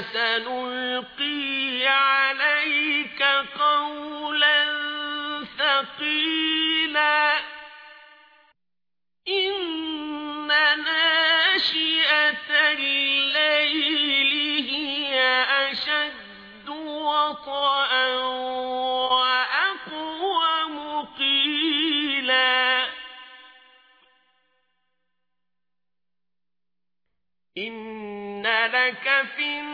سنلقي عليك قولا ثقيلا. إن ناشئة الليل هي أشد وطأا وأقوم قيلا إن لك في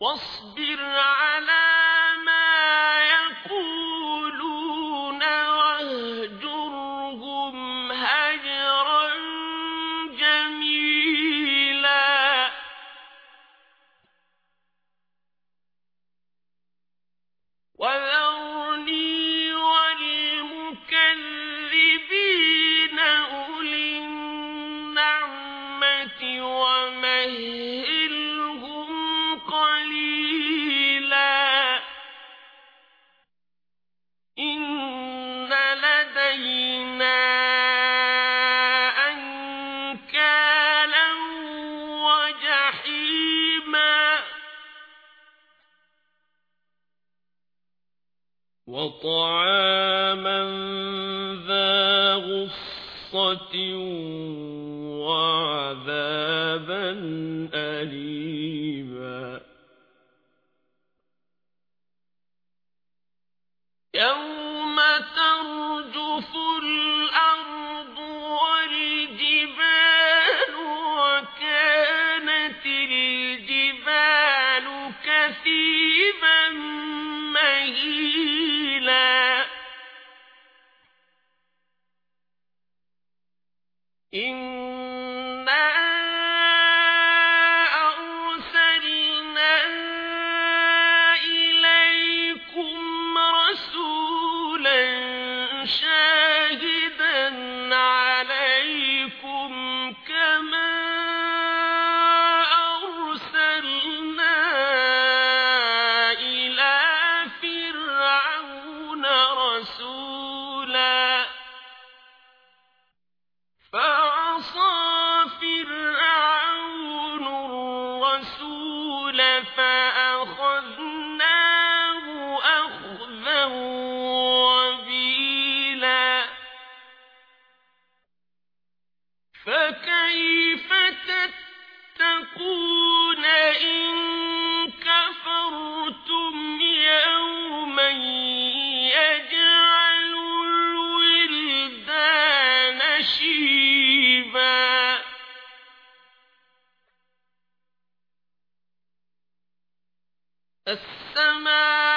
واصبر وجحيما وطعاما ذا غصة وعذابا أليما. يوم إن السماء